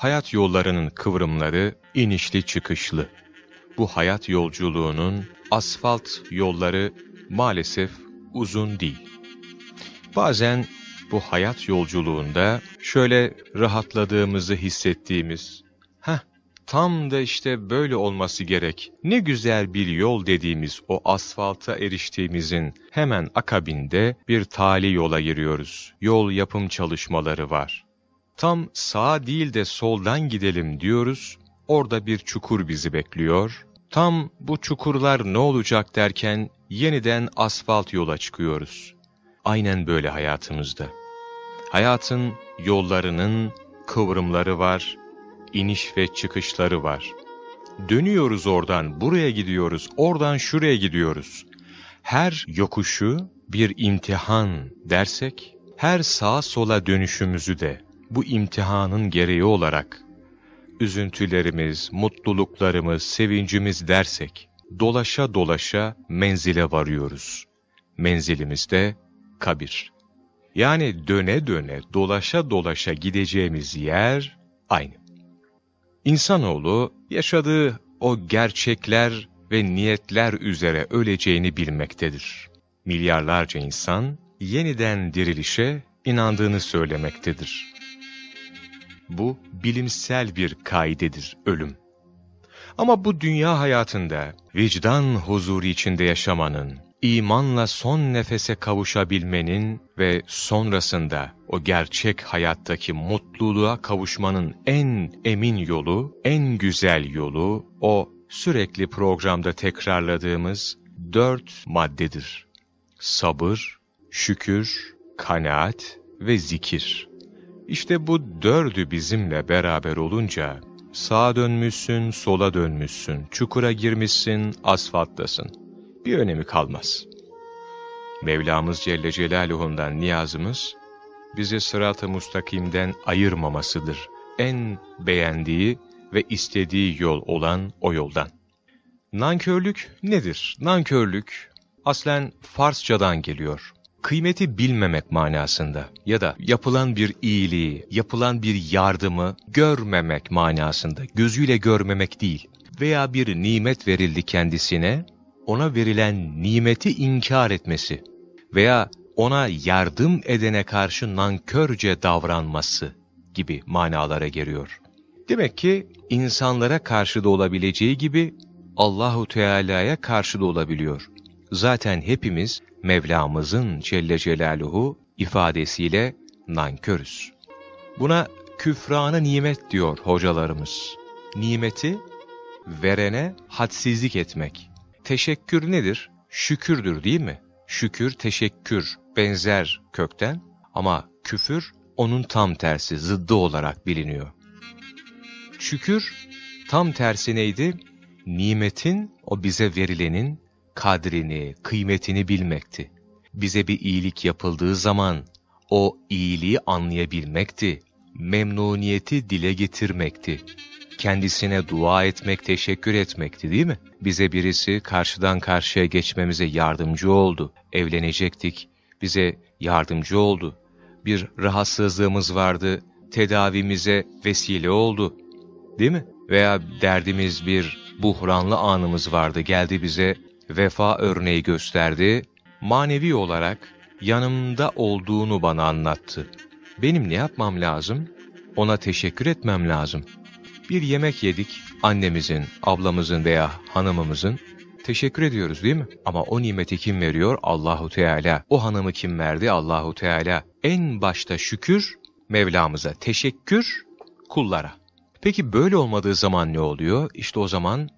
Hayat yollarının kıvrımları inişli çıkışlı. Bu hayat yolculuğunun asfalt yolları maalesef uzun değil. Bazen bu hayat yolculuğunda şöyle rahatladığımızı hissettiğimiz, heh tam da işte böyle olması gerek, ne güzel bir yol dediğimiz o asfalta eriştiğimizin hemen akabinde bir tali yola giriyoruz. Yol yapım çalışmaları var. Tam sağa değil de soldan gidelim diyoruz, orada bir çukur bizi bekliyor. Tam bu çukurlar ne olacak derken yeniden asfalt yola çıkıyoruz. Aynen böyle hayatımızda. Hayatın yollarının kıvrımları var, iniş ve çıkışları var. Dönüyoruz oradan, buraya gidiyoruz, oradan şuraya gidiyoruz. Her yokuşu bir imtihan dersek, her sağa sola dönüşümüzü de bu imtihanın gereği olarak üzüntülerimiz, mutluluklarımız, sevincimiz dersek, dolaşa dolaşa menzile varıyoruz. Menzilimiz de kabir. Yani döne döne, dolaşa dolaşa gideceğimiz yer aynı. İnsanoğlu yaşadığı o gerçekler ve niyetler üzere öleceğini bilmektedir. Milyarlarca insan yeniden dirilişe inandığını söylemektedir. Bu bilimsel bir kaidedir ölüm. Ama bu dünya hayatında vicdan huzuru içinde yaşamanın, imanla son nefese kavuşabilmenin ve sonrasında o gerçek hayattaki mutluluğa kavuşmanın en emin yolu, en güzel yolu o sürekli programda tekrarladığımız dört maddedir. Sabır, şükür, kanaat ve zikir. İşte bu dördü bizimle beraber olunca sağa dönmüşsün, sola dönmüşsün, çukura girmişsin, asfalttasın. Bir önemi kalmaz. Mevlamız Celle Celaluhu'ndan niyazımız, bizi sırat-ı mustakimden ayırmamasıdır. En beğendiği ve istediği yol olan o yoldan. Nankörlük nedir? Nankörlük aslen Farsçadan geliyor kıymeti bilmemek manasında ya da yapılan bir iyiliği, yapılan bir yardımı görmemek manasında, gözüyle görmemek değil. Veya bir nimet verildi kendisine, ona verilen nimeti inkar etmesi veya ona yardım edene karşı nankörce davranması gibi manalara geliyor. Demek ki insanlara karşı da olabileceği gibi Allahu Teala'ya karşı da olabiliyor. Zaten hepimiz Mevlamızın Celle Celaluhu ifadesiyle nankörüz. Buna küfranı nimet diyor hocalarımız. Nimeti verene hadsizlik etmek. Teşekkür nedir? Şükürdür değil mi? Şükür, teşekkür benzer kökten ama küfür onun tam tersi, zıddı olarak biliniyor. Şükür tam tersi neydi? Nimetin, o bize verilenin kadrini, kıymetini bilmekti. Bize bir iyilik yapıldığı zaman o iyiliği anlayabilmekti. Memnuniyeti dile getirmekti. Kendisine dua etmek, teşekkür etmekti değil mi? Bize birisi karşıdan karşıya geçmemize yardımcı oldu. Evlenecektik, bize yardımcı oldu. Bir rahatsızlığımız vardı, tedavimize vesile oldu. Değil mi? Veya derdimiz bir buhranlı anımız vardı, geldi bize vefa örneği gösterdi, manevi olarak yanımda olduğunu bana anlattı. Benim ne yapmam lazım? Ona teşekkür etmem lazım. Bir yemek yedik, annemizin, ablamızın veya hanımımızın. Teşekkür ediyoruz değil mi? Ama o nimeti kim veriyor? Allahu Teala. O hanımı kim verdi? Allahu Teala. En başta şükür Mevlamıza, teşekkür kullara. Peki böyle olmadığı zaman ne oluyor? İşte o zaman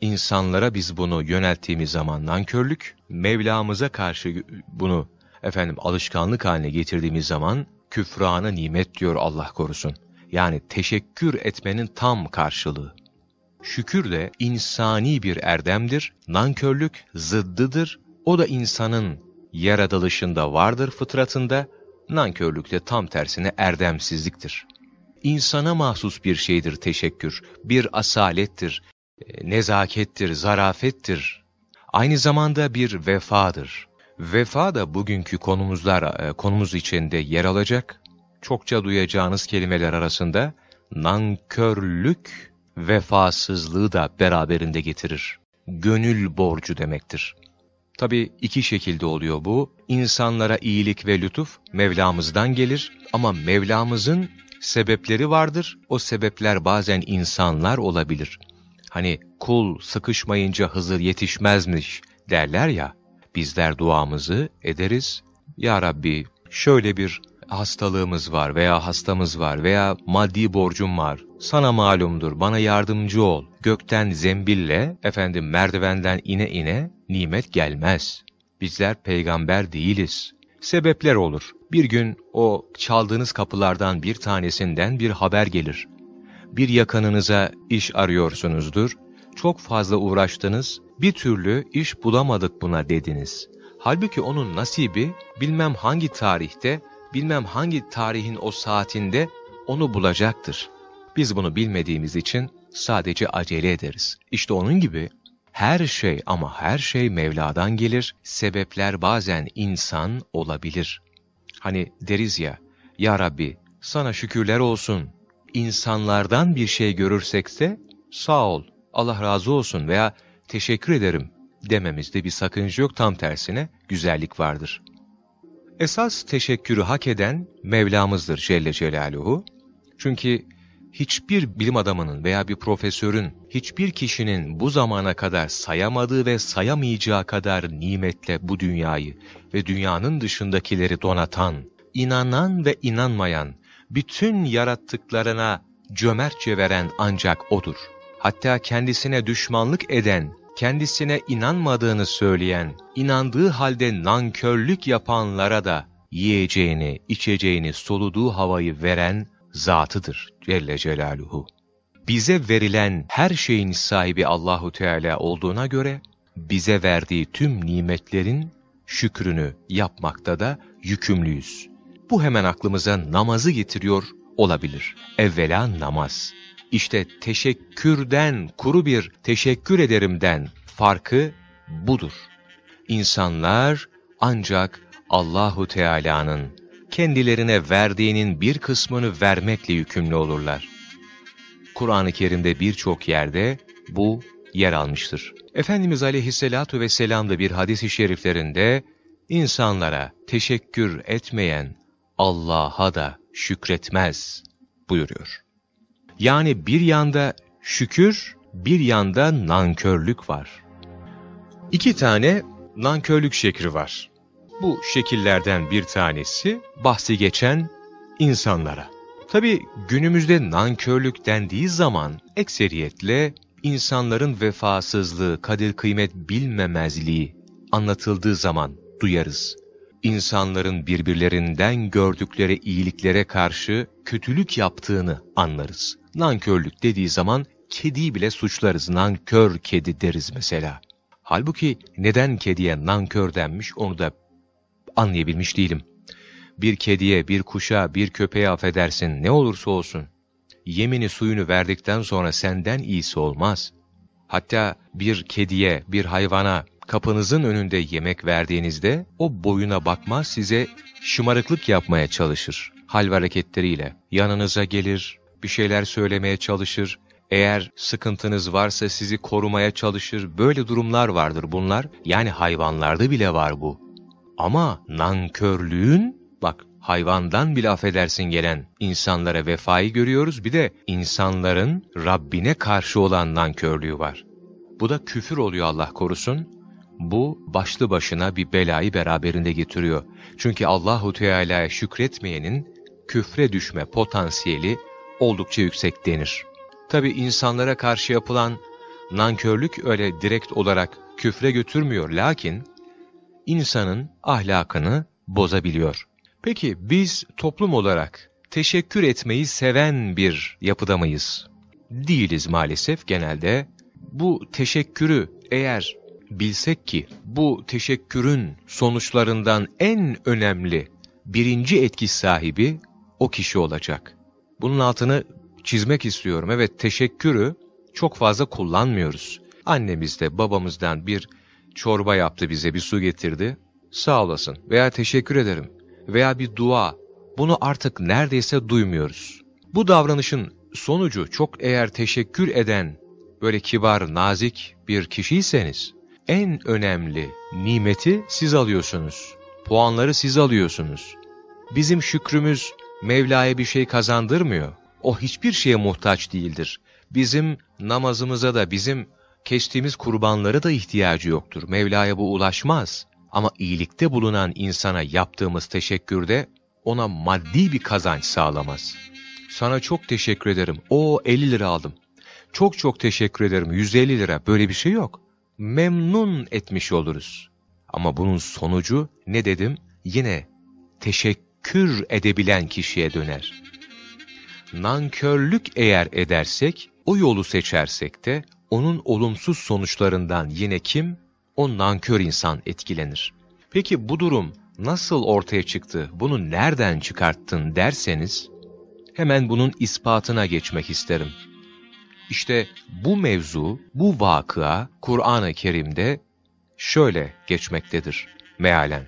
insanlara biz bunu yönelttiğimiz zaman nankörlük, Mevlamıza karşı bunu efendim alışkanlık haline getirdiğimiz zaman küfranı nimet diyor Allah korusun. Yani teşekkür etmenin tam karşılığı. Şükür de insani bir erdemdir, nankörlük zıddıdır. O da insanın yaratılışında vardır fıtratında, nankörlük de tam tersine erdemsizliktir. İnsana mahsus bir şeydir teşekkür, bir asalettir, nezakettir, zarafettir. Aynı zamanda bir vefadır. Vefa da bugünkü konumuzlar, e, konumuz içinde yer alacak. Çokça duyacağınız kelimeler arasında nankörlük, vefasızlığı da beraberinde getirir. Gönül borcu demektir. Tabi iki şekilde oluyor bu. İnsanlara iyilik ve lütuf Mevlamızdan gelir ama Mevlamızın sebepleri vardır. O sebepler bazen insanlar olabilir. Hani kul sıkışmayınca Hızır yetişmezmiş derler ya, bizler duamızı ederiz. Ya Rabbi şöyle bir hastalığımız var veya hastamız var veya maddi borcum var. Sana malumdur, bana yardımcı ol. Gökten zembille, efendim merdivenden ine ine nimet gelmez. Bizler peygamber değiliz. Sebepler olur. Bir gün o çaldığınız kapılardan bir tanesinden bir haber gelir. Bir yakınınıza iş arıyorsunuzdur. Çok fazla uğraştınız, bir türlü iş bulamadık buna dediniz. Halbuki onun nasibi bilmem hangi tarihte, bilmem hangi tarihin o saatinde onu bulacaktır. Biz bunu bilmediğimiz için sadece acele ederiz. İşte onun gibi her şey ama her şey Mevla'dan gelir, sebepler bazen insan olabilir. Hani deriz ya, Ya Rabbi sana şükürler olsun, insanlardan bir şey görürsekse sağ ol, Allah razı olsun veya teşekkür ederim dememizde bir sakınca yok tam tersine güzellik vardır. Esas teşekkürü hak eden Mevlamızdır Celle Celaluhu. Çünkü hiçbir bilim adamının veya bir profesörün, hiçbir kişinin bu zamana kadar sayamadığı ve sayamayacağı kadar nimetle bu dünyayı ve dünyanın dışındakileri donatan, inanan ve inanmayan, bütün yarattıklarına cömertçe veren ancak O'dur. Hatta kendisine düşmanlık eden, kendisine inanmadığını söyleyen, inandığı halde nankörlük yapanlara da yiyeceğini, içeceğini, soluduğu havayı veren zatıdır Celle Celaluhu. Bize verilen her şeyin sahibi Allahu Teala olduğuna göre bize verdiği tüm nimetlerin şükrünü yapmakta da yükümlüyüz. Bu hemen aklımıza namazı getiriyor olabilir. Evvela namaz. İşte teşekkürden, kuru bir teşekkür ederimden farkı budur. İnsanlar ancak Allahu Teala'nın kendilerine verdiğinin bir kısmını vermekle yükümlü olurlar. Kur'an-ı Kerim'de birçok yerde bu yer almıştır. Efendimiz Aleyhisselatu vesselam da bir hadis-i şeriflerinde insanlara teşekkür etmeyen Allah'a da şükretmez buyuruyor. Yani bir yanda şükür, bir yanda nankörlük var. İki tane nankörlük şekli var. Bu şekillerden bir tanesi bahsi geçen insanlara. Tabi günümüzde nankörlük dendiği zaman ekseriyetle insanların vefasızlığı, kadir kıymet bilmemezliği anlatıldığı zaman duyarız. İnsanların birbirlerinden gördükleri iyiliklere karşı kötülük yaptığını anlarız. Nankörlük dediği zaman kediyi bile suçlarız. Nankör kedi deriz mesela. Halbuki neden kediye nankör denmiş onu da anlayabilmiş değilim. Bir kediye, bir kuşa, bir köpeğe affedersin ne olursa olsun. Yemini suyunu verdikten sonra senden iyisi olmaz. Hatta bir kediye, bir hayvana kapınızın önünde yemek verdiğinizde o boyuna bakmaz size şımarıklık yapmaya çalışır. Hal ve hareketleriyle yanınıza gelir, bir şeyler söylemeye çalışır, eğer sıkıntınız varsa sizi korumaya çalışır. Böyle durumlar vardır bunlar. Yani hayvanlarda bile var bu. Ama nankörlüğün, bak hayvandan bile affedersin gelen insanlara vefayı görüyoruz. Bir de insanların Rabbine karşı olan nankörlüğü var. Bu da küfür oluyor Allah korusun. Bu başlı başına bir belayı beraberinde getiriyor. Çünkü Allahu Teala'ya şükretmeyenin küfre düşme potansiyeli oldukça yüksek denir. Tabi insanlara karşı yapılan nankörlük öyle direkt olarak küfre götürmüyor lakin insanın ahlakını bozabiliyor. Peki biz toplum olarak teşekkür etmeyi seven bir yapıda mıyız? Değiliz maalesef genelde. Bu teşekkürü eğer bilsek ki bu teşekkürün sonuçlarından en önemli birinci etki sahibi o kişi olacak. Bunun altını çizmek istiyorum. Evet teşekkürü çok fazla kullanmıyoruz. Annemiz de babamızdan bir çorba yaptı bize, bir su getirdi. Sağ olasın veya teşekkür ederim veya bir dua. Bunu artık neredeyse duymuyoruz. Bu davranışın sonucu çok eğer teşekkür eden, böyle kibar, nazik bir kişiyseniz, en önemli nimeti siz alıyorsunuz. Puanları siz alıyorsunuz. Bizim şükrümüz Mevla'ya bir şey kazandırmıyor. O hiçbir şeye muhtaç değildir. Bizim namazımıza da, bizim kestiğimiz kurbanları da ihtiyacı yoktur. Mevla'ya bu ulaşmaz. Ama iyilikte bulunan insana yaptığımız teşekkürde ona maddi bir kazanç sağlamaz. Sana çok teşekkür ederim. O 50 lira aldım. Çok çok teşekkür ederim. 150 lira. Böyle bir şey yok. Memnun etmiş oluruz. Ama bunun sonucu ne dedim? Yine teşekkür edebilen kişiye döner. Nankörlük eğer edersek, o yolu seçersek de onun olumsuz sonuçlarından yine kim? O nankör insan etkilenir. Peki bu durum nasıl ortaya çıktı, bunu nereden çıkarttın derseniz, hemen bunun ispatına geçmek isterim. İşte bu mevzu, bu vakıa Kur'an-ı Kerim'de şöyle geçmektedir mealen.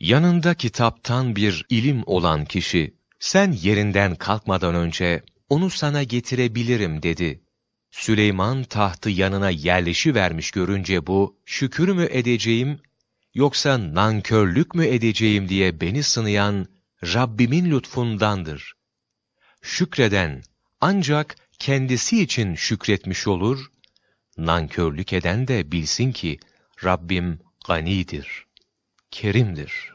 Yanında kitaptan bir ilim olan kişi, sen yerinden kalkmadan önce onu sana getirebilirim dedi. Süleyman tahtı yanına yerleşi vermiş görünce bu, şükür mü edeceğim, yoksa nankörlük mü edeceğim diye beni sınayan Rabbimin lütfundandır. Şükreden ancak kendisi için şükretmiş olur, nankörlük eden de bilsin ki Rabbim ganidir, kerimdir.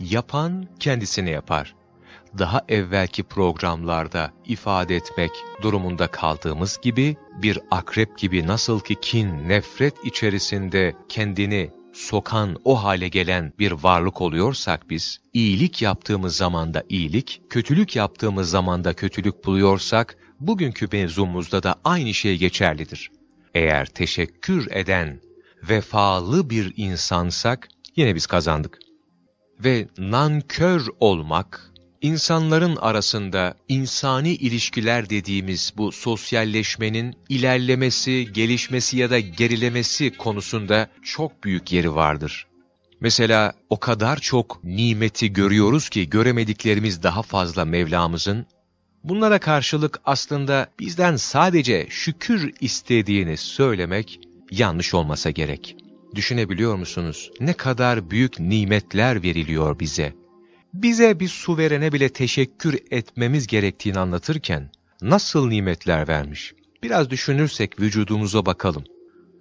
Yapan kendisine yapar. Daha evvelki programlarda ifade etmek durumunda kaldığımız gibi bir akrep gibi nasıl ki kin, nefret içerisinde kendini sokan, o hale gelen bir varlık oluyorsak biz, iyilik yaptığımız zamanda iyilik, kötülük yaptığımız zamanda kötülük buluyorsak, bugünkü mevzumuzda da aynı şey geçerlidir. Eğer teşekkür eden, vefalı bir insansak, yine biz kazandık. Ve nankör olmak, İnsanların arasında insani ilişkiler dediğimiz bu sosyalleşmenin ilerlemesi, gelişmesi ya da gerilemesi konusunda çok büyük yeri vardır. Mesela o kadar çok nimeti görüyoruz ki göremediklerimiz daha fazla Mevlamızın. Bunlara karşılık aslında bizden sadece şükür istediğini söylemek yanlış olmasa gerek. Düşünebiliyor musunuz? Ne kadar büyük nimetler veriliyor bize bize bir su verene bile teşekkür etmemiz gerektiğini anlatırken nasıl nimetler vermiş? Biraz düşünürsek vücudumuza bakalım.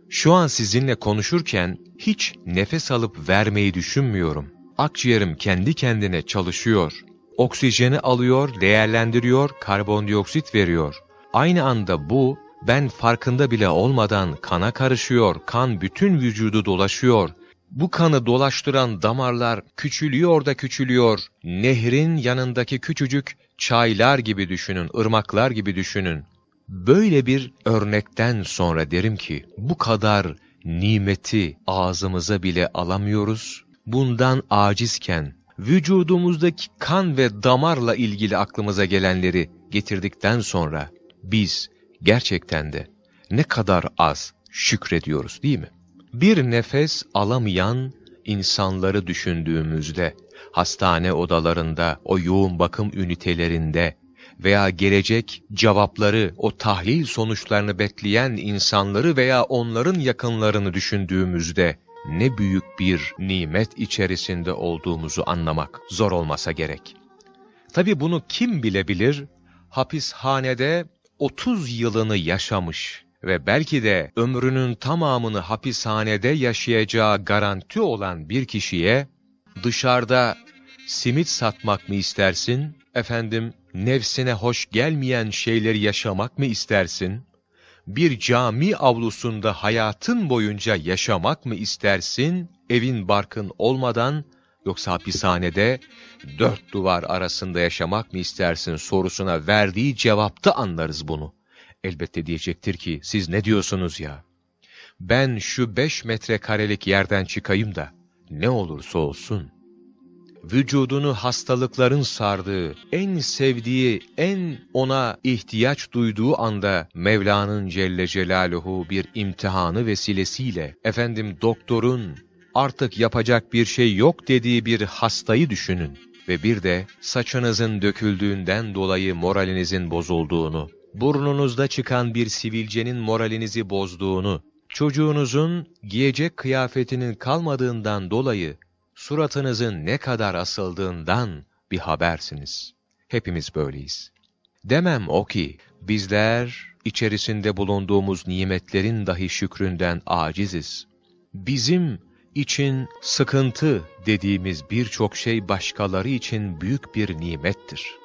Şu an sizinle konuşurken hiç nefes alıp vermeyi düşünmüyorum. Akciğerim kendi kendine çalışıyor. Oksijeni alıyor, değerlendiriyor, karbondioksit veriyor. Aynı anda bu ben farkında bile olmadan kana karışıyor, kan bütün vücudu dolaşıyor, bu kanı dolaştıran damarlar küçülüyor da küçülüyor. Nehrin yanındaki küçücük çaylar gibi düşünün, ırmaklar gibi düşünün. Böyle bir örnekten sonra derim ki bu kadar nimeti ağzımıza bile alamıyoruz. Bundan acizken vücudumuzdaki kan ve damarla ilgili aklımıza gelenleri getirdikten sonra biz gerçekten de ne kadar az şükrediyoruz değil mi? Bir nefes alamayan insanları düşündüğümüzde, hastane odalarında, o yoğun bakım ünitelerinde veya gelecek cevapları, o tahlil sonuçlarını bekleyen insanları veya onların yakınlarını düşündüğümüzde, ne büyük bir nimet içerisinde olduğumuzu anlamak zor olmasa gerek. Tabi bunu kim bilebilir? Hapishanede 30 yılını yaşamış, ve belki de ömrünün tamamını hapishanede yaşayacağı garanti olan bir kişiye dışarıda simit satmak mı istersin? Efendim nefsine hoş gelmeyen şeyleri yaşamak mı istersin? Bir cami avlusunda hayatın boyunca yaşamak mı istersin? Evin barkın olmadan yoksa hapishanede dört duvar arasında yaşamak mı istersin sorusuna verdiği cevapta anlarız bunu elbette diyecektir ki siz ne diyorsunuz ya? Ben şu beş metrekarelik yerden çıkayım da ne olursa olsun. Vücudunu hastalıkların sardığı, en sevdiği, en ona ihtiyaç duyduğu anda Mevla'nın Celle Celaluhu bir imtihanı vesilesiyle, efendim doktorun artık yapacak bir şey yok dediği bir hastayı düşünün. ve bir de saçınızın döküldüğünden dolayı moralinizin bozulduğunu, burnunuzda çıkan bir sivilcenin moralinizi bozduğunu, çocuğunuzun giyecek kıyafetinin kalmadığından dolayı suratınızın ne kadar asıldığından bir habersiniz. Hepimiz böyleyiz. Demem o ki, bizler içerisinde bulunduğumuz nimetlerin dahi şükründen aciziz. Bizim için sıkıntı dediğimiz birçok şey başkaları için büyük bir nimettir.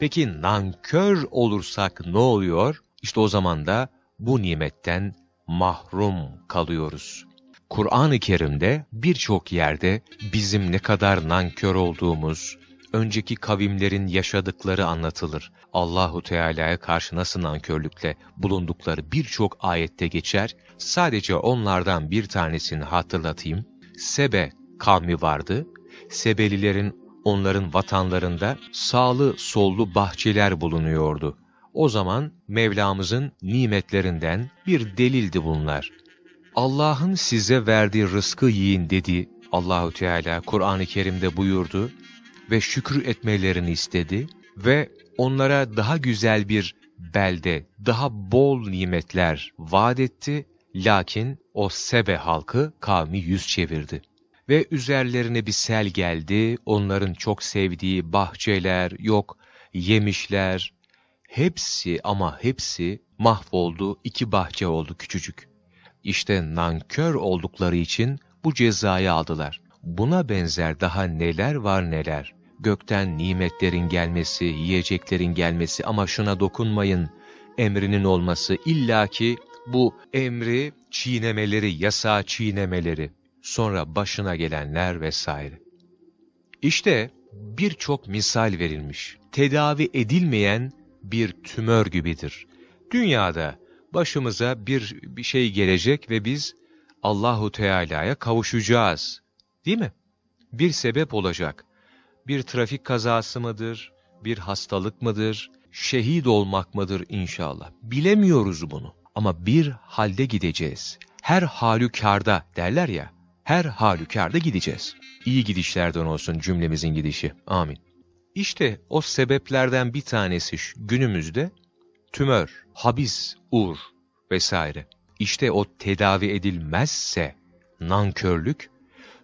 Peki nankör olursak ne oluyor? İşte o zaman da bu nimetten mahrum kalıyoruz. Kur'an-ı Kerim'de birçok yerde bizim ne kadar nankör olduğumuz, önceki kavimlerin yaşadıkları anlatılır. Allahu Teala'ya karşı nasıl nankörlükle bulundukları birçok ayette geçer. Sadece onlardan bir tanesini hatırlatayım. Sebe kavmi vardı. Sebelilerin onların vatanlarında sağlı sollu bahçeler bulunuyordu. O zaman Mevlamızın nimetlerinden bir delildi bunlar. Allah'ın size verdiği rızkı yiyin dedi. Allahu Teala Kur'an-ı Kerim'de buyurdu ve şükür etmelerini istedi ve onlara daha güzel bir belde, daha bol nimetler vaat etti. Lakin o Sebe halkı kavmi yüz çevirdi. Ve üzerlerine bir sel geldi, onların çok sevdiği bahçeler, yok yemişler, hepsi ama hepsi mahvoldu, iki bahçe oldu küçücük. İşte nankör oldukları için bu cezayı aldılar. Buna benzer daha neler var neler. Gökten nimetlerin gelmesi, yiyeceklerin gelmesi ama şuna dokunmayın. Emrinin olması illaki bu emri çiğnemeleri, yasa çiğnemeleri, sonra başına gelenler vesaire. İşte birçok misal verilmiş. Tedavi edilmeyen bir tümör gibidir. Dünyada başımıza bir, bir şey gelecek ve biz Allahu Teala'ya kavuşacağız. Değil mi? Bir sebep olacak bir trafik kazası mıdır, bir hastalık mıdır, şehit olmak mıdır inşallah. Bilemiyoruz bunu ama bir halde gideceğiz. Her halükarda derler ya, her halükarda gideceğiz. İyi gidişlerden olsun cümlemizin gidişi. Amin. İşte o sebeplerden bir tanesi günümüzde tümör, habis, ur vesaire. İşte o tedavi edilmezse nankörlük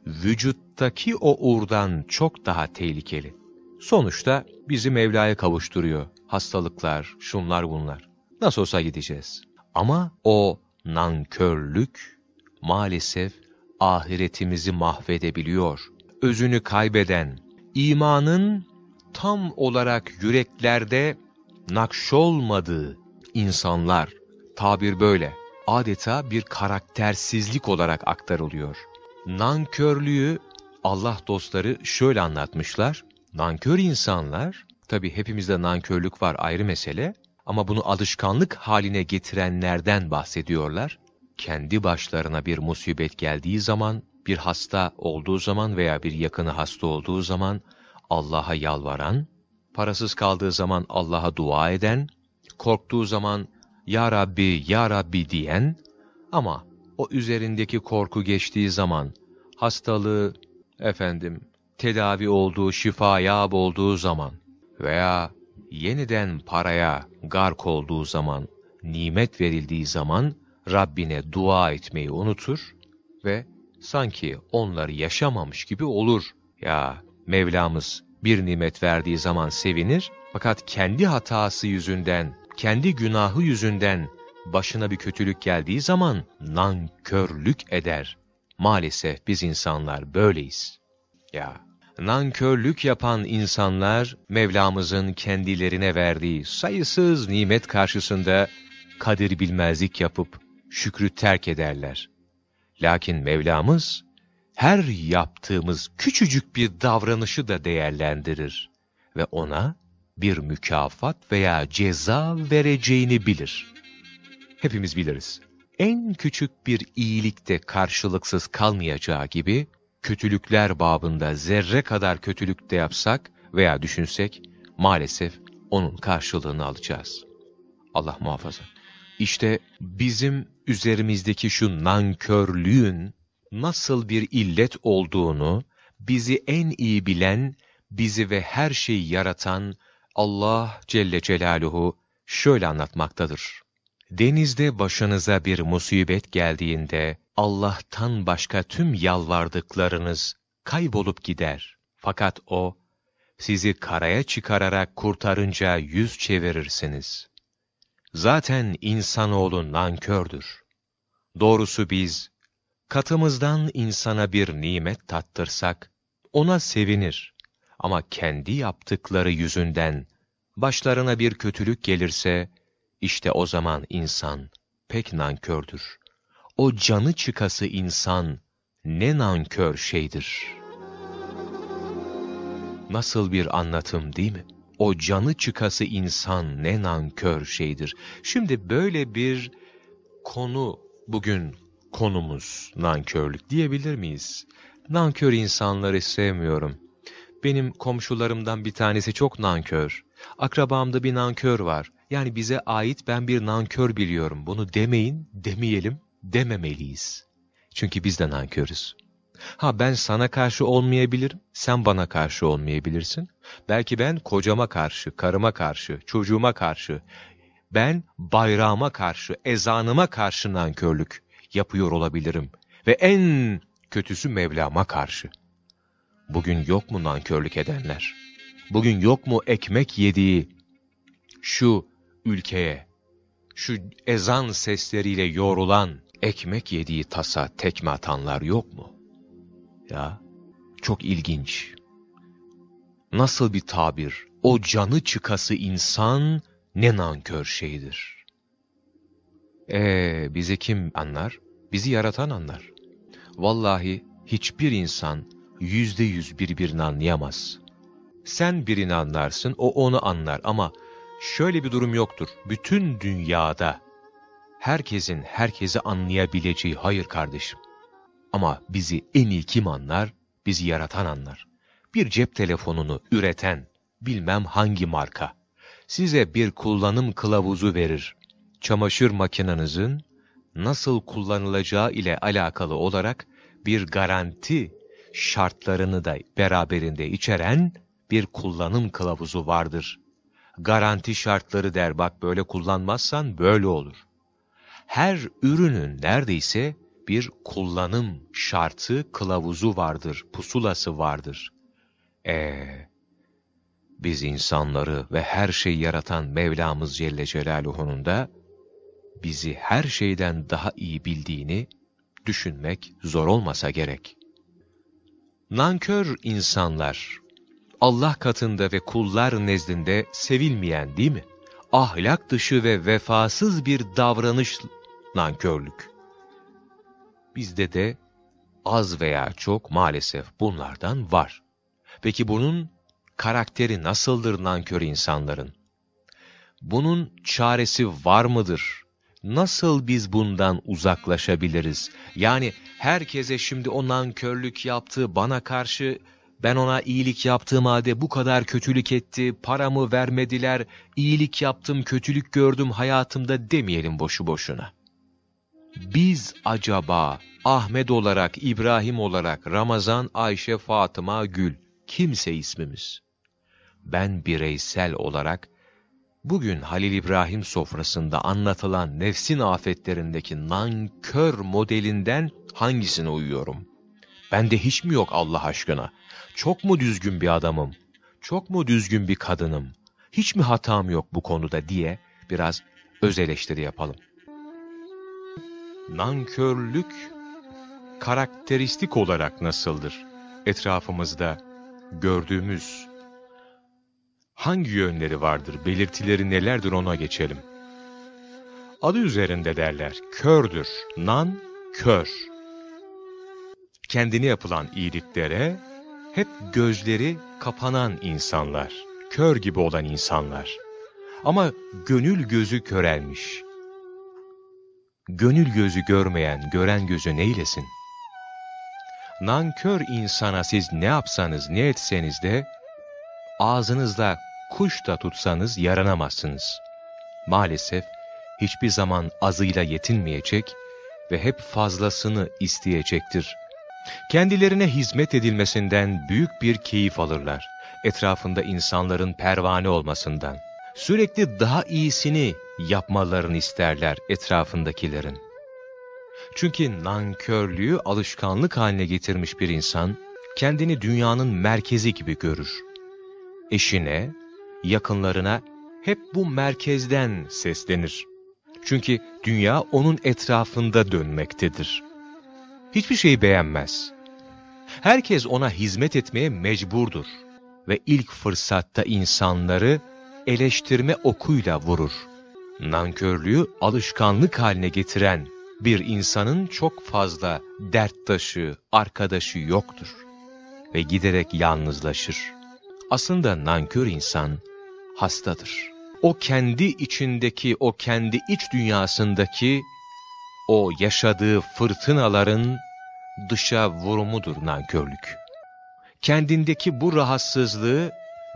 vücuttaki o uğurdan çok daha tehlikeli. Sonuçta bizi Mevla'ya kavuşturuyor. Hastalıklar, şunlar bunlar. Nasıl olsa gideceğiz. Ama o nankörlük maalesef ahiretimizi mahvedebiliyor. Özünü kaybeden, imanın tam olarak yüreklerde nakşolmadığı insanlar, tabir böyle, adeta bir karaktersizlik olarak aktarılıyor. Nankörlüğü Allah dostları şöyle anlatmışlar. Nankör insanlar, tabi hepimizde nankörlük var ayrı mesele ama bunu alışkanlık haline getirenlerden bahsediyorlar. Kendi başlarına bir musibet geldiği zaman, bir hasta olduğu zaman veya bir yakını hasta olduğu zaman Allah'a yalvaran, parasız kaldığı zaman Allah'a dua eden, korktuğu zaman Ya Rabbi, Ya Rabbi diyen ama o üzerindeki korku geçtiği zaman, hastalığı, efendim, tedavi olduğu, şifaya olduğu zaman veya yeniden paraya gark olduğu zaman, nimet verildiği zaman Rabbine dua etmeyi unutur ve sanki onları yaşamamış gibi olur. Ya Mevlamız bir nimet verdiği zaman sevinir fakat kendi hatası yüzünden, kendi günahı yüzünden başına bir kötülük geldiği zaman nankörlük eder. Maalesef biz insanlar böyleyiz. Ya, nankörlük yapan insanlar Mevlamızın kendilerine verdiği sayısız nimet karşısında kadir bilmezlik yapıp şükrü terk ederler. Lakin Mevlamız her yaptığımız küçücük bir davranışı da değerlendirir ve ona bir mükafat veya ceza vereceğini bilir hepimiz biliriz. En küçük bir iyilik de karşılıksız kalmayacağı gibi, kötülükler babında zerre kadar kötülük de yapsak veya düşünsek, maalesef onun karşılığını alacağız. Allah muhafaza. İşte bizim üzerimizdeki şu nankörlüğün nasıl bir illet olduğunu bizi en iyi bilen bizi ve her şeyi yaratan Allah Celle Celaluhu şöyle anlatmaktadır. Denizde başınıza bir musibet geldiğinde Allah'tan başka tüm yalvardıklarınız kaybolup gider. Fakat O, sizi karaya çıkararak kurtarınca yüz çevirirsiniz. Zaten insanoğlu nankördür. Doğrusu biz, katımızdan insana bir nimet tattırsak, ona sevinir. Ama kendi yaptıkları yüzünden başlarına bir kötülük gelirse, işte o zaman insan pek nankördür. O canı çıkası insan ne nankör şeydir. Nasıl bir anlatım değil mi? O canı çıkası insan ne nankör şeydir. Şimdi böyle bir konu bugün konumuz nankörlük diyebilir miyiz? Nankör insanları sevmiyorum. Benim komşularımdan bir tanesi çok nankör. Akrabamda bir nankör var. Yani bize ait ben bir nankör biliyorum. Bunu demeyin, demeyelim, dememeliyiz. Çünkü biz de nankörüz. Ha ben sana karşı olmayabilirim, sen bana karşı olmayabilirsin. Belki ben kocama karşı, karıma karşı, çocuğuma karşı, ben bayrağıma karşı, ezanıma karşı nankörlük yapıyor olabilirim. Ve en kötüsü Mevlam'a karşı. Bugün yok mu nankörlük edenler? Bugün yok mu ekmek yediği şu ülkeye, şu ezan sesleriyle yorulan, ekmek yediği tasa tekme atanlar yok mu? Ya, çok ilginç. Nasıl bir tabir? O canı çıkası insan ne nankör şeydir. Ee, bizi kim anlar? Bizi yaratan anlar. Vallahi hiçbir insan yüzde yüz birbirini anlayamaz. Sen birini anlarsın, o onu anlar ama şöyle bir durum yoktur. Bütün dünyada herkesin herkesi anlayabileceği hayır kardeşim. Ama bizi en iyi kim anlar? Bizi yaratan anlar. Bir cep telefonunu üreten, bilmem hangi marka, size bir kullanım kılavuzu verir. Çamaşır makinenizin nasıl kullanılacağı ile alakalı olarak bir garanti şartlarını da beraberinde içeren bir kullanım kılavuzu vardır. Garanti şartları der bak böyle kullanmazsan böyle olur. Her ürünün neredeyse bir kullanım şartı kılavuzu vardır, pusulası vardır. Eee biz insanları ve her şeyi yaratan Mevlamız Celle Celaluhu'nun da bizi her şeyden daha iyi bildiğini düşünmek zor olmasa gerek. Nankör insanlar, Allah katında ve kullar nezdinde sevilmeyen değil mi? Ahlak dışı ve vefasız bir davranış nankörlük. Bizde de az veya çok maalesef bunlardan var. Peki bunun karakteri nasıldır nankör insanların? Bunun çaresi var mıdır? Nasıl biz bundan uzaklaşabiliriz? Yani herkese şimdi o nankörlük yaptı, bana karşı ben ona iyilik yaptığım halde bu kadar kötülük etti, paramı vermediler, iyilik yaptım, kötülük gördüm hayatımda demeyelim boşu boşuna. Biz acaba Ahmet olarak, İbrahim olarak, Ramazan, Ayşe, Fatıma, Gül, kimse ismimiz. Ben bireysel olarak bugün Halil İbrahim sofrasında anlatılan nefsin afetlerindeki nankör modelinden hangisine uyuyorum? Bende hiç mi yok Allah aşkına? Çok mu düzgün bir adamım? Çok mu düzgün bir kadınım? Hiç mi hatam yok bu konuda diye biraz öz eleştiri yapalım. Nankörlük karakteristik olarak nasıldır? Etrafımızda gördüğümüz hangi yönleri vardır, belirtileri nelerdir ona geçelim. Adı üzerinde derler, kördür, nan, kör. Kendine yapılan iyiliklere hep gözleri kapanan insanlar, kör gibi olan insanlar. Ama gönül gözü körelmiş. Gönül gözü görmeyen, gören gözü neylesin? Nankör insana siz ne yapsanız, ne etseniz de ağzınızda kuş da tutsanız yaranamazsınız. Maalesef hiçbir zaman azıyla yetinmeyecek ve hep fazlasını isteyecektir. Kendilerine hizmet edilmesinden büyük bir keyif alırlar. etrafında insanların pervane olmasından. Sürekli daha iyisini yapmalarını isterler etrafındakilerin. Çünkü nankörlüğü alışkanlık haline getirmiş bir insan, kendini dünyanın merkezi gibi görür. Eşine, yakınlarına hep bu merkezden seslenir. Çünkü dünya onun etrafında dönmektedir. Hiçbir şeyi beğenmez. Herkes ona hizmet etmeye mecburdur ve ilk fırsatta insanları eleştirme okuyla vurur. Nankörlüğü alışkanlık haline getiren bir insanın çok fazla derttaşı, arkadaşı yoktur ve giderek yalnızlaşır. Aslında nankör insan hastadır. O kendi içindeki, o kendi iç dünyasındaki o yaşadığı fırtınaların dışa vurumudur nankörlük. Kendindeki bu rahatsızlığı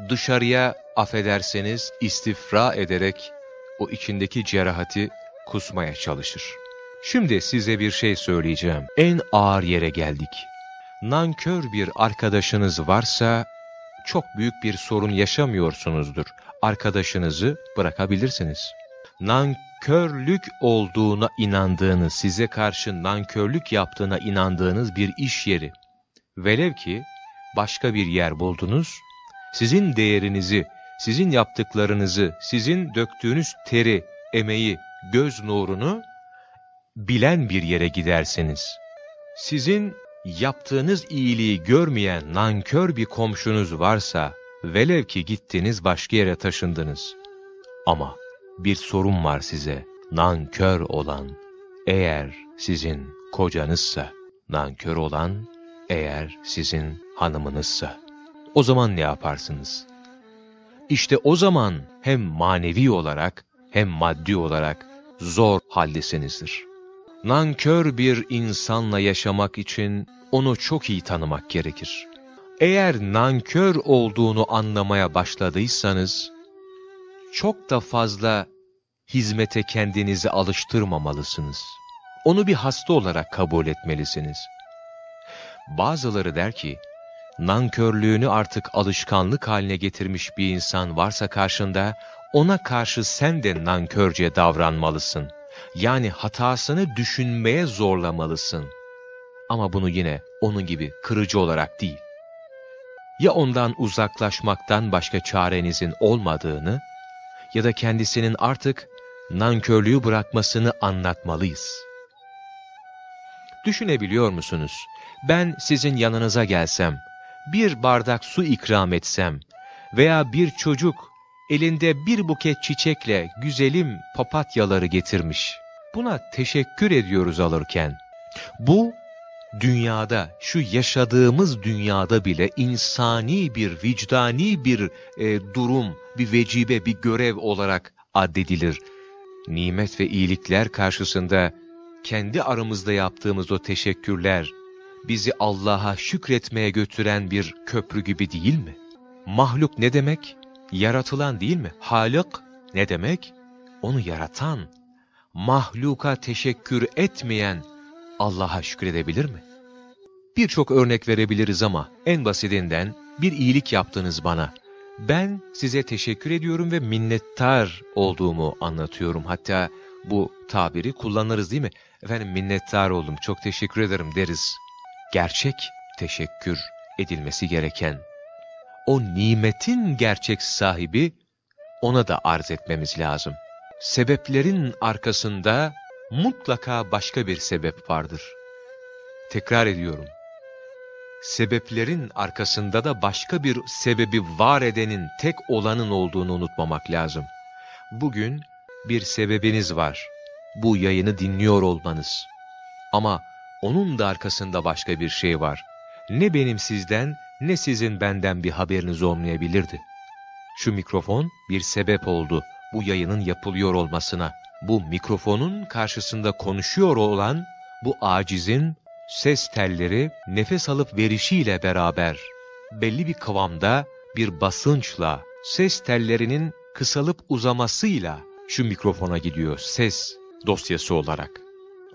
dışarıya affederseniz istifra ederek o içindeki cerahati kusmaya çalışır. Şimdi size bir şey söyleyeceğim. En ağır yere geldik. Nankör bir arkadaşınız varsa çok büyük bir sorun yaşamıyorsunuzdur. Arkadaşınızı bırakabilirsiniz. Nankörlük olduğuna inandığınız, size karşı nankörlük yaptığına inandığınız bir iş yeri. Velev ki başka bir yer buldunuz, sizin değerinizi, sizin yaptıklarınızı, sizin döktüğünüz teri, emeği, göz nurunu bilen bir yere giderseniz, sizin yaptığınız iyiliği görmeyen nankör bir komşunuz varsa, velev ki gittiniz başka yere taşındınız. Ama bir sorun var size, nankör olan, eğer sizin kocanızsa, nankör olan, eğer sizin hanımınızsa, o zaman ne yaparsınız? İşte o zaman hem manevi olarak hem maddi olarak zor haldesinizdir. Nankör bir insanla yaşamak için onu çok iyi tanımak gerekir. Eğer nankör olduğunu anlamaya başladıysanız, çok da fazla hizmete kendinizi alıştırmamalısınız. Onu bir hasta olarak kabul etmelisiniz. Bazıları der ki, nankörlüğünü artık alışkanlık haline getirmiş bir insan varsa karşında, ona karşı sen de nankörce davranmalısın. Yani hatasını düşünmeye zorlamalısın. Ama bunu yine onun gibi kırıcı olarak değil. Ya ondan uzaklaşmaktan başka çarenizin olmadığını, ya da kendisinin artık nankörlüğü bırakmasını anlatmalıyız. Düşünebiliyor musunuz? Ben sizin yanınıza gelsem, bir bardak su ikram etsem veya bir çocuk elinde bir buket çiçekle güzelim papatyaları getirmiş. Buna teşekkür ediyoruz alırken. Bu dünyada, şu yaşadığımız dünyada bile insani bir, vicdani bir e, durum, bir vecibe, bir görev olarak addedilir. Nimet ve iyilikler karşısında kendi aramızda yaptığımız o teşekkürler, bizi Allah'a şükretmeye götüren bir köprü gibi değil mi? Mahluk ne demek? Yaratılan değil mi? Halık ne demek? Onu yaratan. Mahluka teşekkür etmeyen Allah'a şükredebilir mi? Birçok örnek verebiliriz ama en basitinden bir iyilik yaptınız bana. Ben size teşekkür ediyorum ve minnettar olduğumu anlatıyorum. Hatta bu tabiri kullanırız değil mi? Efendim minnettar oldum, çok teşekkür ederim deriz. Gerçek teşekkür edilmesi gereken. O nimetin gerçek sahibi ona da arz etmemiz lazım. Sebeplerin arkasında mutlaka başka bir sebep vardır. Tekrar ediyorum. Sebeplerin arkasında da başka bir sebebi var edenin tek olanın olduğunu unutmamak lazım. Bugün bir sebebiniz var. Bu yayını dinliyor olmanız. Ama onun da arkasında başka bir şey var. Ne benim sizden ne sizin benden bir haberiniz olmayabilirdi. Şu mikrofon bir sebep oldu bu yayının yapılıyor olmasına. Bu mikrofonun karşısında konuşuyor olan bu acizin ses telleri nefes alıp verişiyle beraber belli bir kıvamda bir basınçla ses tellerinin kısalıp uzamasıyla şu mikrofona gidiyor ses dosyası olarak.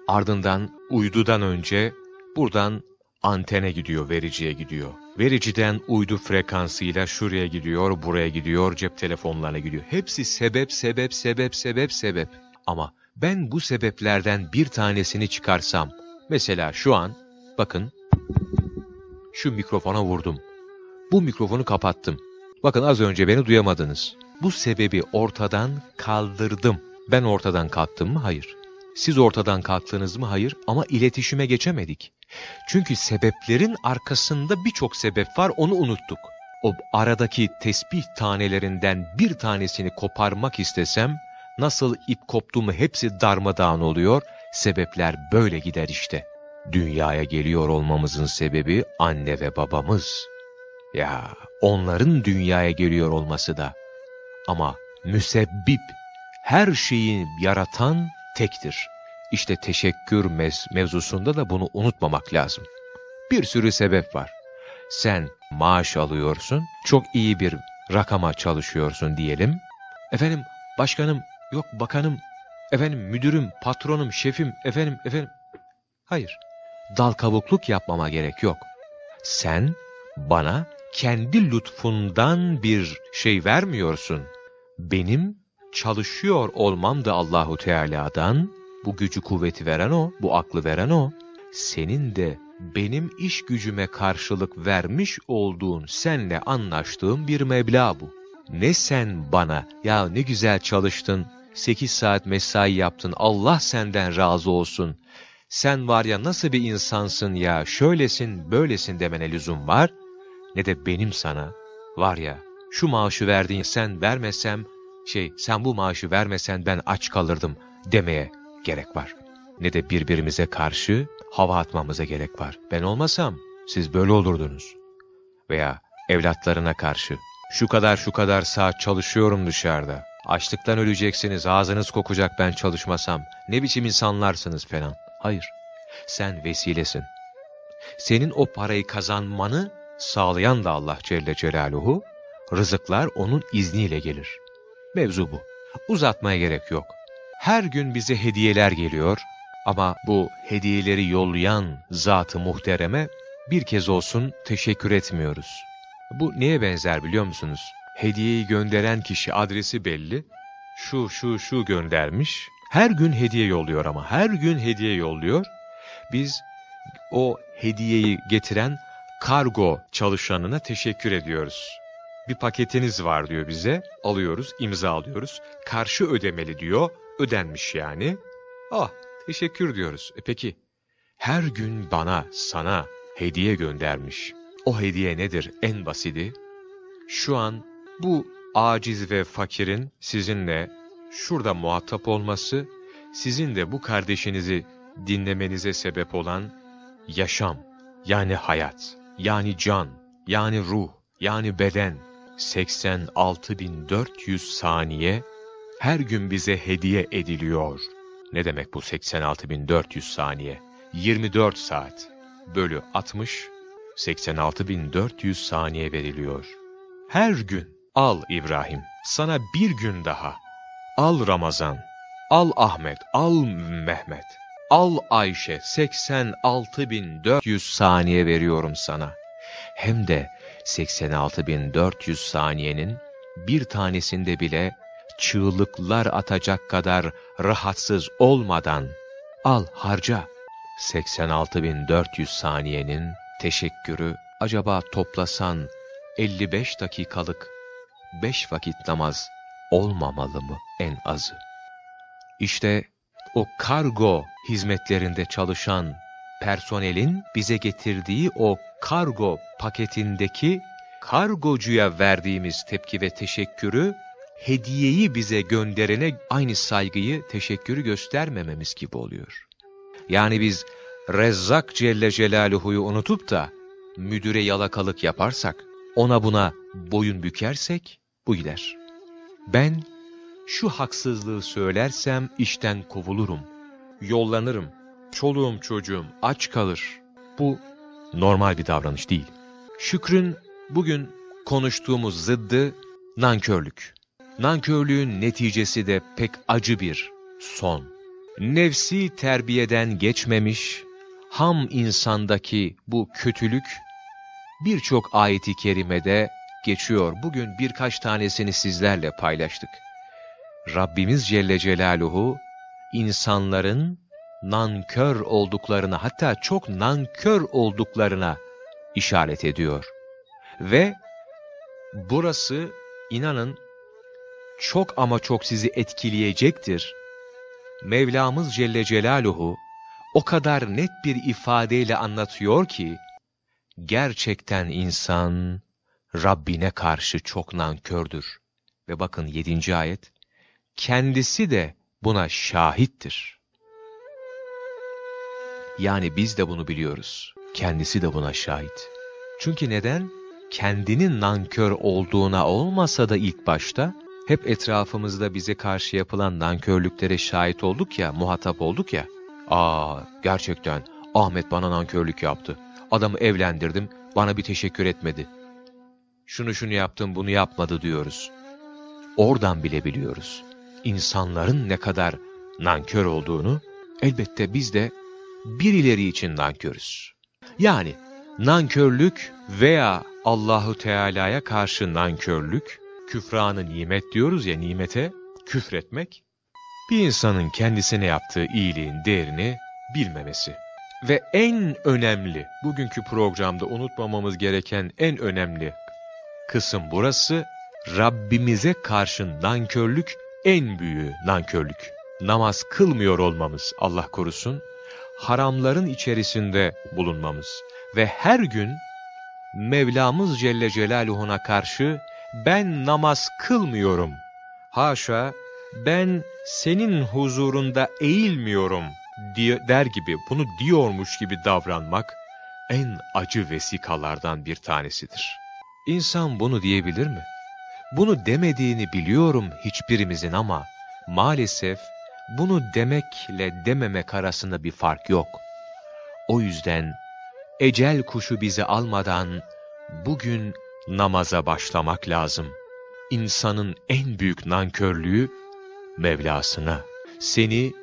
Ardından uydudan önce buradan antene gidiyor, vericiye gidiyor. Vericiden uydu frekansıyla şuraya gidiyor, buraya gidiyor, cep telefonlarına gidiyor. Hepsi sebep, sebep, sebep, sebep, sebep. Ama ben bu sebeplerden bir tanesini çıkarsam, mesela şu an, bakın, şu mikrofona vurdum. Bu mikrofonu kapattım. Bakın az önce beni duyamadınız. Bu sebebi ortadan kaldırdım. Ben ortadan kalktım mı? Hayır. Siz ortadan kalktınız mı? Hayır. Ama iletişime geçemedik. Çünkü sebeplerin arkasında birçok sebep var, onu unuttuk. O aradaki tesbih tanelerinden bir tanesini koparmak istesem, nasıl ip koptu mu hepsi darmadağın oluyor, sebepler böyle gider işte. Dünyaya geliyor olmamızın sebebi anne ve babamız. Ya onların dünyaya geliyor olması da. Ama müsebbip, her şeyi yaratan tektir. İşte teşekkür mez mevzusunda da bunu unutmamak lazım. Bir sürü sebep var. Sen maaş alıyorsun, çok iyi bir rakama çalışıyorsun diyelim. Efendim başkanım, yok bakanım, efendim müdürüm, patronum, şefim, efendim, efendim. Hayır, dal kavukluk yapmama gerek yok. Sen bana kendi lütfundan bir şey vermiyorsun. Benim çalışıyor olmam da Allahu Teala'dan, bu gücü kuvveti veren o, bu aklı veren o. Senin de benim iş gücüme karşılık vermiş olduğun, senle anlaştığım bir meblağ bu. Ne sen bana, ya ne güzel çalıştın, 8 saat mesai yaptın, Allah senden razı olsun. Sen var ya nasıl bir insansın ya, şöylesin, böylesin demene lüzum var. Ne de benim sana, var ya, şu maaşı verdiğin sen vermesem, şey sen bu maaşı vermesen ben aç kalırdım demeye gerek var. Ne de birbirimize karşı hava atmamıza gerek var. Ben olmasam siz böyle olurdunuz. Veya evlatlarına karşı şu kadar şu kadar saat çalışıyorum dışarıda. Açlıktan öleceksiniz, ağzınız kokacak ben çalışmasam. Ne biçim insanlarsınız falan. Hayır, sen vesilesin. Senin o parayı kazanmanı sağlayan da Allah Celle Celaluhu, rızıklar onun izniyle gelir. Mevzu bu. Uzatmaya gerek yok. Her gün bize hediyeler geliyor ama bu hediyeleri yollayan Zat-ı Muhterem'e bir kez olsun teşekkür etmiyoruz. Bu neye benzer biliyor musunuz? Hediyeyi gönderen kişi adresi belli. Şu şu şu göndermiş. Her gün hediye yolluyor ama her gün hediye yolluyor. Biz o hediyeyi getiren kargo çalışanına teşekkür ediyoruz. Bir paketiniz var diyor bize. Alıyoruz, imza alıyoruz. Karşı ödemeli diyor. Ödenmiş yani. Ah, teşekkür diyoruz. E peki, her gün bana, sana hediye göndermiş. O hediye nedir? En basiti. Şu an bu aciz ve fakirin sizinle şurada muhatap olması, sizin de bu kardeşinizi dinlemenize sebep olan yaşam, yani hayat, yani can, yani ruh, yani beden, 86.400 saniye her gün bize hediye ediliyor. Ne demek bu 86.400 saniye? 24 saat bölü 60, 86.400 saniye veriliyor. Her gün al İbrahim, sana bir gün daha. Al Ramazan, al Ahmet, al Mehmet, al Ayşe 86.400 saniye veriyorum sana. Hem de 86.400 saniyenin bir tanesinde bile çığlıklar atacak kadar rahatsız olmadan al harca. 86.400 saniyenin teşekkürü acaba toplasan 55 dakikalık 5 vakit namaz olmamalı mı en azı? İşte o kargo hizmetlerinde çalışan personelin bize getirdiği o kargo paketindeki kargocuya verdiğimiz tepki ve teşekkürü hediyeyi bize gönderene aynı saygıyı, teşekkürü göstermememiz gibi oluyor. Yani biz Rezzak Celle Celaluhu'yu unutup da müdüre yalakalık yaparsak, ona buna boyun bükersek bu gider. Ben şu haksızlığı söylersem işten kovulurum, yollanırım, çoluğum çocuğum aç kalır. Bu normal bir davranış değil. Şükrün bugün konuştuğumuz zıddı nankörlük. Nankörlüğün neticesi de pek acı bir son. Nefsi terbiyeden geçmemiş, ham insandaki bu kötülük birçok ayeti kerimede geçiyor. Bugün birkaç tanesini sizlerle paylaştık. Rabbimiz Celle Celaluhu insanların nankör olduklarına hatta çok nankör olduklarına işaret ediyor. Ve burası inanın çok ama çok sizi etkileyecektir. Mevlamız Celle Celaluhu o kadar net bir ifadeyle anlatıyor ki, gerçekten insan Rabbine karşı çok nankördür. Ve bakın yedinci ayet, kendisi de buna şahittir. Yani biz de bunu biliyoruz. Kendisi de buna şahit. Çünkü neden? Kendinin nankör olduğuna olmasa da ilk başta, hep etrafımızda bize karşı yapılan nankörlüklere şahit olduk ya, muhatap olduk ya. Aa, gerçekten Ahmet bana nankörlük yaptı. Adamı evlendirdim, bana bir teşekkür etmedi. Şunu şunu yaptım, bunu yapmadı diyoruz. Oradan bile biliyoruz. İnsanların ne kadar nankör olduğunu, elbette biz de birileri için nankörüz. Yani nankörlük veya Allahu Teala'ya karşı nankörlük, küfranı nimet diyoruz ya nimete, küfretmek, bir insanın kendisine yaptığı iyiliğin değerini bilmemesi. Ve en önemli, bugünkü programda unutmamamız gereken en önemli kısım burası, Rabbimize karşı nankörlük en büyüğü nankörlük. Namaz kılmıyor olmamız Allah korusun, haramların içerisinde bulunmamız ve her gün Mevlamız Celle Celaluhu'na karşı ben namaz kılmıyorum. Haşa ben senin huzurunda eğilmiyorum der gibi bunu diyormuş gibi davranmak en acı vesikalardan bir tanesidir. İnsan bunu diyebilir mi? Bunu demediğini biliyorum hiçbirimizin ama maalesef bunu demekle dememek arasında bir fark yok. O yüzden ecel kuşu bizi almadan bugün namaza başlamak lazım. İnsanın en büyük nankörlüğü Mevlasına, seni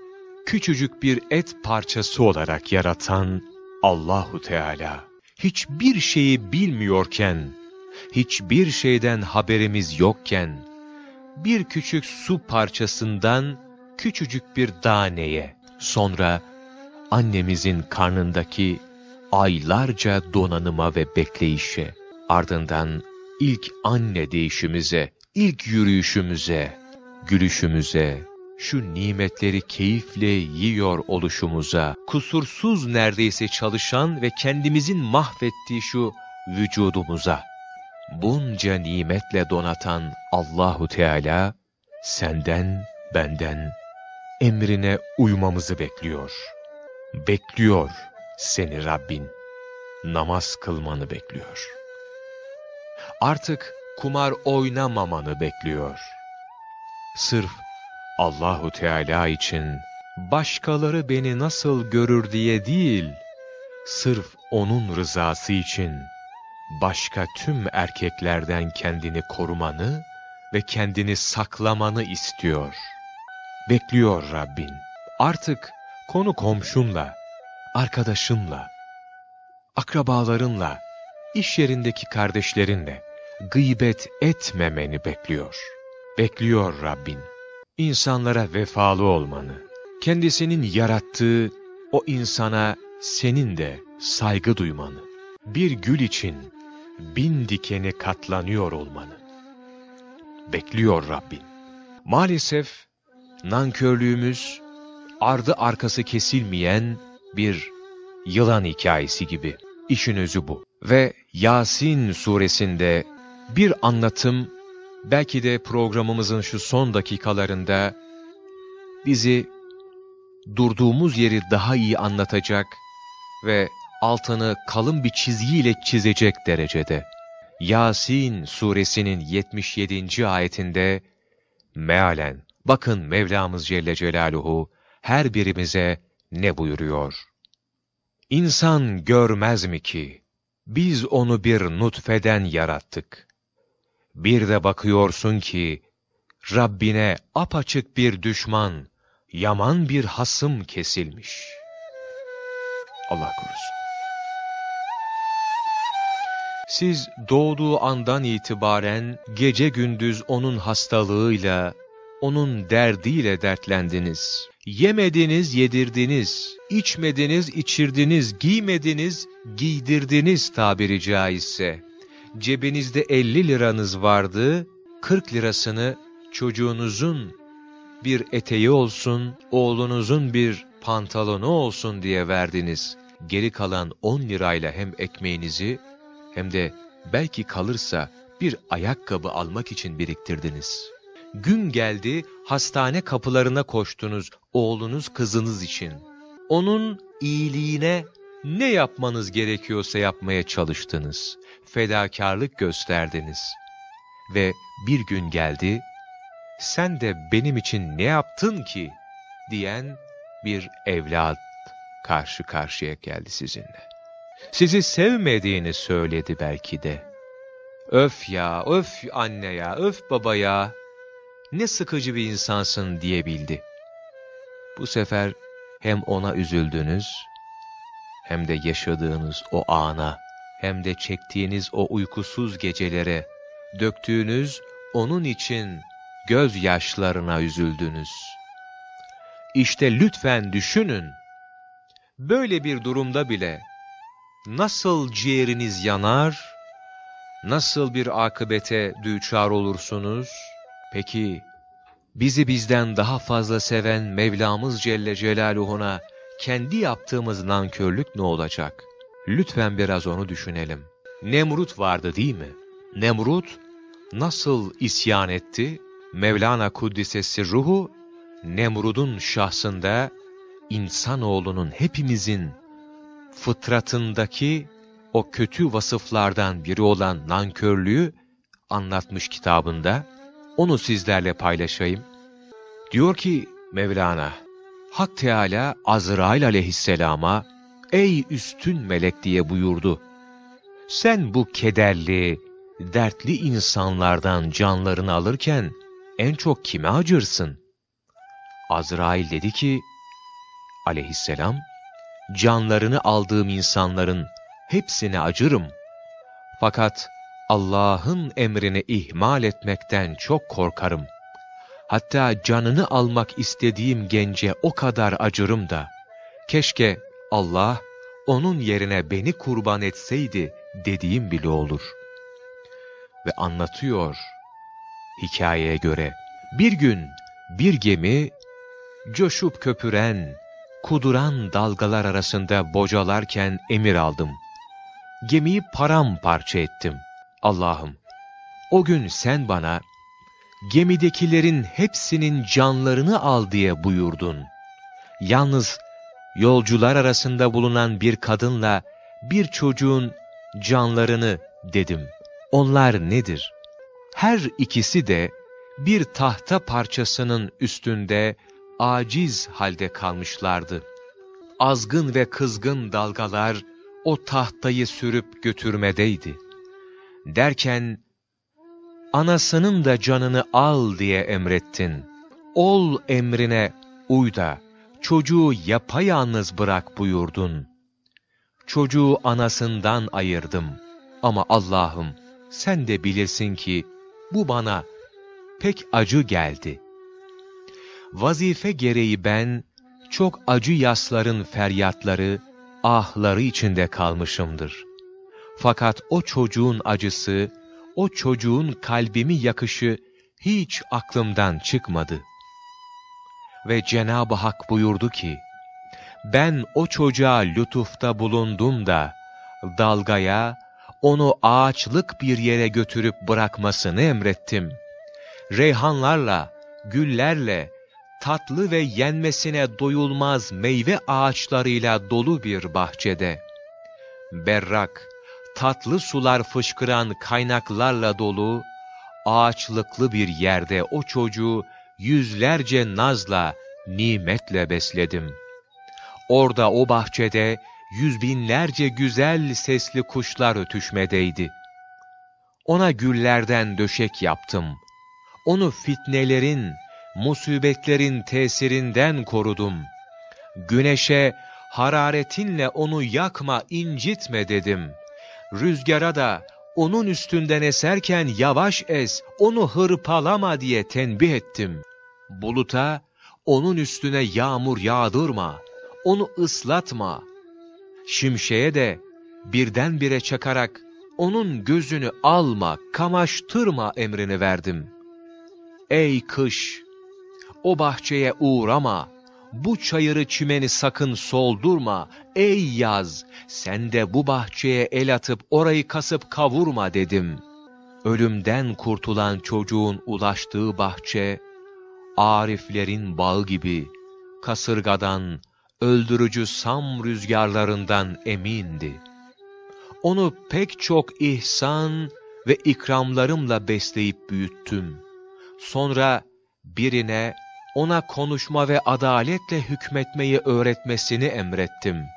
küçücük bir et parçası olarak yaratan Allahu Teala, hiçbir şeyi bilmiyorken, hiçbir şeyden haberimiz yokken, bir küçük su parçasından küçücük bir daneye, sonra annemizin karnındaki aylarca donanıma ve bekleyişe, ardından ilk anne değişimize, ilk yürüyüşümüze, gülüşümüze, şu nimetleri keyifle yiyor oluşumuza, kusursuz neredeyse çalışan ve kendimizin mahvettiği şu vücudumuza, bunca nimetle donatan Allahu Teala, senden, benden, emrine uymamızı bekliyor. Bekliyor seni Rabbin. Namaz kılmanı bekliyor. Artık kumar oynamamanı bekliyor. Sırf Allahu Teala için başkaları beni nasıl görür diye değil, sırf onun rızası için başka tüm erkeklerden kendini korumanı ve kendini saklamanı istiyor. Bekliyor Rabbin. Artık konu komşunla, arkadaşınla, akrabalarınla, iş yerindeki kardeşlerinle gıybet etmemeni bekliyor. Bekliyor Rabbin. İnsanlara vefalı olmanı, kendisinin yarattığı o insana senin de saygı duymanı, bir gül için bin dikeni katlanıyor olmanı. Bekliyor Rabbin. Maalesef nankörlüğümüz ardı arkası kesilmeyen bir yılan hikayesi gibi. İşin özü bu. Ve Yasin suresinde bir anlatım belki de programımızın şu son dakikalarında bizi durduğumuz yeri daha iyi anlatacak ve altını kalın bir çizgiyle çizecek derecede. Yasin suresinin 77. ayetinde mealen bakın Mevlamız Celle Celaluhu her birimize ne buyuruyor? İnsan görmez mi ki biz onu bir nutfeden yarattık. Bir de bakıyorsun ki Rabbine apaçık bir düşman, yaman bir hasım kesilmiş. Allah korusun. Siz doğduğu andan itibaren gece gündüz onun hastalığıyla, onun derdiyle dertlendiniz. Yemediniz, yedirdiniz, içmediniz, içirdiniz, giymediniz, giydirdiniz tabiri caizse. Cebinizde 50 liranız vardı, 40 lirasını çocuğunuzun bir eteği olsun, oğlunuzun bir pantolonu olsun diye verdiniz. Geri kalan 10 lirayla hem ekmeğinizi hem de belki kalırsa bir ayakkabı almak için biriktirdiniz. Gün geldi, hastane kapılarına koştunuz oğlunuz kızınız için. Onun iyiliğine ne yapmanız gerekiyorsa yapmaya çalıştınız. Fedakarlık gösterdiniz. Ve bir gün geldi, sen de benim için ne yaptın ki? diyen bir evlat karşı karşıya geldi sizinle. Sizi sevmediğini söyledi belki de. Öf ya, öf anne ya, öf baba ya, ne sıkıcı bir insansın diyebildi. Bu sefer hem ona üzüldünüz, hem de yaşadığınız o ana, hem de çektiğiniz o uykusuz gecelere, döktüğünüz onun için gözyaşlarına üzüldünüz. İşte lütfen düşünün, böyle bir durumda bile nasıl ciğeriniz yanar, nasıl bir akıbete düçar olursunuz? Peki, bizi bizden daha fazla seven Mevlamız Celle Celaluhu'na kendi yaptığımız nankörlük ne olacak? Lütfen biraz onu düşünelim. Nemrut vardı değil mi? Nemrut nasıl isyan etti? Mevlana Kuddisesi ruhu, Nemrud'un şahsında insanoğlunun hepimizin fıtratındaki o kötü vasıflardan biri olan nankörlüğü anlatmış kitabında. Onu sizlerle paylaşayım. Diyor ki Mevlana, Hak Teala Azrail aleyhisselama, ''Ey üstün melek'' diye buyurdu. Sen bu kederli, dertli insanlardan canlarını alırken en çok kime acırsın? Azrail dedi ki, aleyhisselam, canlarını aldığım insanların hepsine acırım. Fakat Allah'ın emrini ihmal etmekten çok korkarım. Hatta canını almak istediğim gence o kadar acırım da, keşke Allah onun yerine beni kurban etseydi dediğim bile olur. Ve anlatıyor hikayeye göre, bir gün bir gemi coşup köpüren, kuduran dalgalar arasında bocalarken emir aldım. Gemiyi paramparça ettim. Allah'ım, o gün sen bana, gemidekilerin hepsinin canlarını al diye buyurdun. Yalnız yolcular arasında bulunan bir kadınla bir çocuğun canlarını dedim. Onlar nedir? Her ikisi de bir tahta parçasının üstünde aciz halde kalmışlardı. Azgın ve kızgın dalgalar o tahtayı sürüp götürmedeydi. Derken, anasının da canını al diye emrettin. Ol emrine uy da, çocuğu yapayalnız bırak buyurdun. Çocuğu anasından ayırdım. Ama Allah'ım, sen de bilirsin ki, bu bana pek acı geldi. Vazife gereği ben, çok acı yasların feryatları, ahları içinde kalmışımdır. Fakat o çocuğun acısı, o çocuğun kalbimi yakışı hiç aklımdan çıkmadı. Ve Cenab-ı Hak buyurdu ki, ben o çocuğa lütufta bulundum da, dalgaya, onu ağaçlık bir yere götürüp bırakmasını emrettim. Reyhanlarla, güllerle, tatlı ve yenmesine doyulmaz meyve ağaçlarıyla dolu bir bahçede. Berrak, tatlı sular fışkıran kaynaklarla dolu, ağaçlıklı bir yerde o çocuğu yüzlerce nazla, nimetle besledim. Orada o bahçede yüz binlerce güzel sesli kuşlar ötüşmedeydi. Ona güllerden döşek yaptım. Onu fitnelerin, musibetlerin tesirinden korudum. Güneşe hararetinle onu yakma, incitme dedim. Rüzgara da onun üstünden eserken yavaş es, onu hırpalama diye tenbih ettim. Buluta, onun üstüne yağmur yağdırma, onu ıslatma. Şimşeğe de birdenbire çakarak onun gözünü alma, kamaştırma emrini verdim. Ey kış! O bahçeye uğrama, bu çayırı çimeni sakın soldurma. Ey yaz! Sen de bu bahçeye el atıp orayı kasıp kavurma dedim. Ölümden kurtulan çocuğun ulaştığı bahçe, ariflerin bağı gibi, kasırgadan, öldürücü sam rüzgarlarından emindi. Onu pek çok ihsan ve ikramlarımla besleyip büyüttüm. Sonra birine ona konuşma ve adaletle hükmetmeyi öğretmesini emrettim.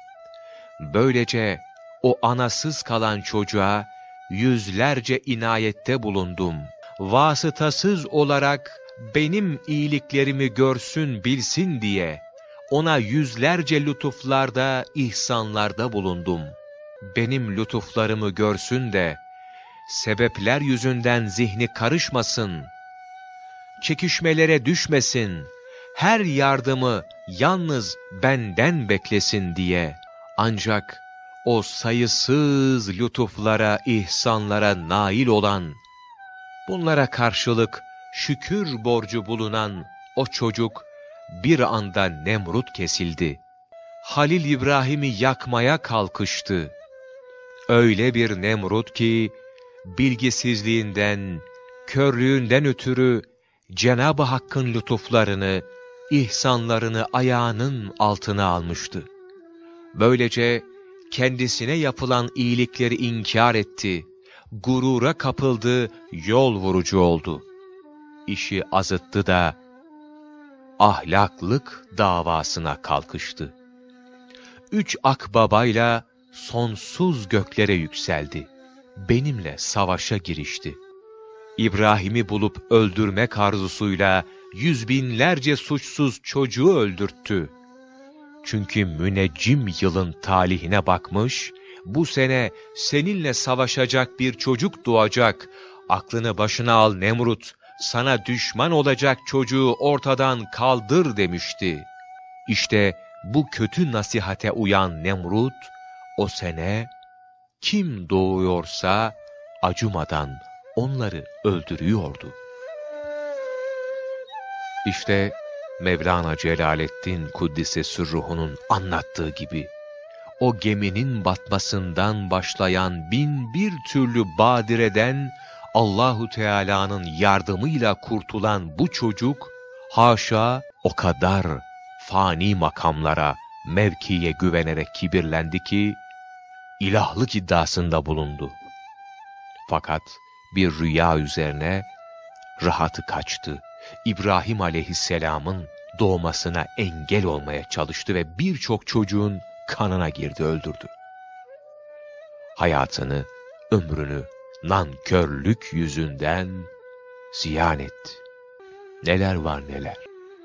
Böylece o anasız kalan çocuğa yüzlerce inayette bulundum. Vasıtasız olarak benim iyiliklerimi görsün bilsin diye ona yüzlerce lütuflarda, ihsanlarda bulundum. Benim lütuflarımı görsün de sebepler yüzünden zihni karışmasın, çekişmelere düşmesin, her yardımı yalnız benden beklesin diye. Ancak o sayısız lütuflara, ihsanlara nail olan, bunlara karşılık şükür borcu bulunan o çocuk bir anda Nemrut kesildi. Halil İbrahim'i yakmaya kalkıştı. Öyle bir Nemrut ki, bilgisizliğinden, körlüğünden ötürü Cenab-ı Hakk'ın lütuflarını, ihsanlarını ayağının altına almıştı. Böylece kendisine yapılan iyilikleri inkar etti, gurura kapıldı, yol vurucu oldu. İşi azıttı da ahlaklık davasına kalkıştı. Üç akbabayla sonsuz göklere yükseldi. Benimle savaşa girişti. İbrahim'i bulup öldürmek arzusuyla yüz binlerce suçsuz çocuğu öldürttü. Çünkü müneccim yılın talihine bakmış, bu sene seninle savaşacak bir çocuk doğacak, aklını başına al Nemrut, sana düşman olacak çocuğu ortadan kaldır demişti. İşte bu kötü nasihate uyan Nemrut, o sene kim doğuyorsa acımadan onları öldürüyordu. İşte Mevlana Celaleddin Kuddise Sürruhu'nun anlattığı gibi, o geminin batmasından başlayan bin bir türlü badireden Allahu Teala'nın yardımıyla kurtulan bu çocuk, haşa o kadar fani makamlara, mevkiye güvenerek kibirlendi ki, ilahlık iddiasında bulundu. Fakat bir rüya üzerine rahatı kaçtı. İbrahim aleyhisselamın doğmasına engel olmaya çalıştı ve birçok çocuğun kanına girdi öldürdü. Hayatını, ömrünü nankörlük yüzünden ziyan etti. Neler var neler.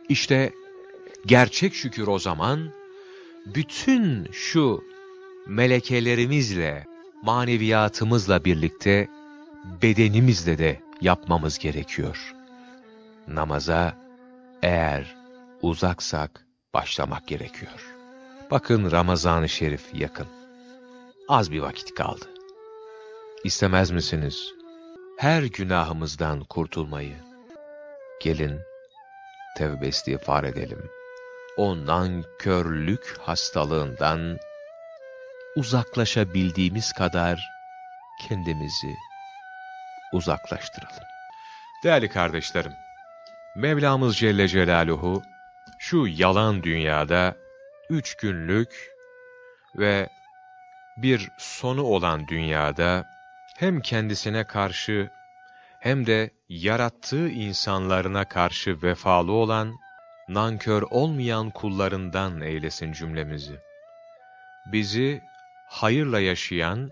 İşte gerçek şükür o zaman bütün şu melekelerimizle, maneviyatımızla birlikte bedenimizle de yapmamız gerekiyor. Namaza eğer uzaksak başlamak gerekiyor. Bakın Ramazan-ı Şerif yakın. Az bir vakit kaldı. İstemez misiniz? Her günahımızdan kurtulmayı. Gelin, tevbe istiğfar edelim. O nankörlük hastalığından uzaklaşabildiğimiz kadar kendimizi uzaklaştıralım. Değerli kardeşlerim, Mevlamız Celle Celaluhu şu yalan dünyada üç günlük ve bir sonu olan dünyada hem kendisine karşı hem de yarattığı insanlarına karşı vefalı olan, nankör olmayan kullarından eylesin cümlemizi. Bizi hayırla yaşayan,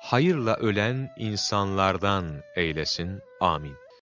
hayırla ölen insanlardan eylesin. Amin.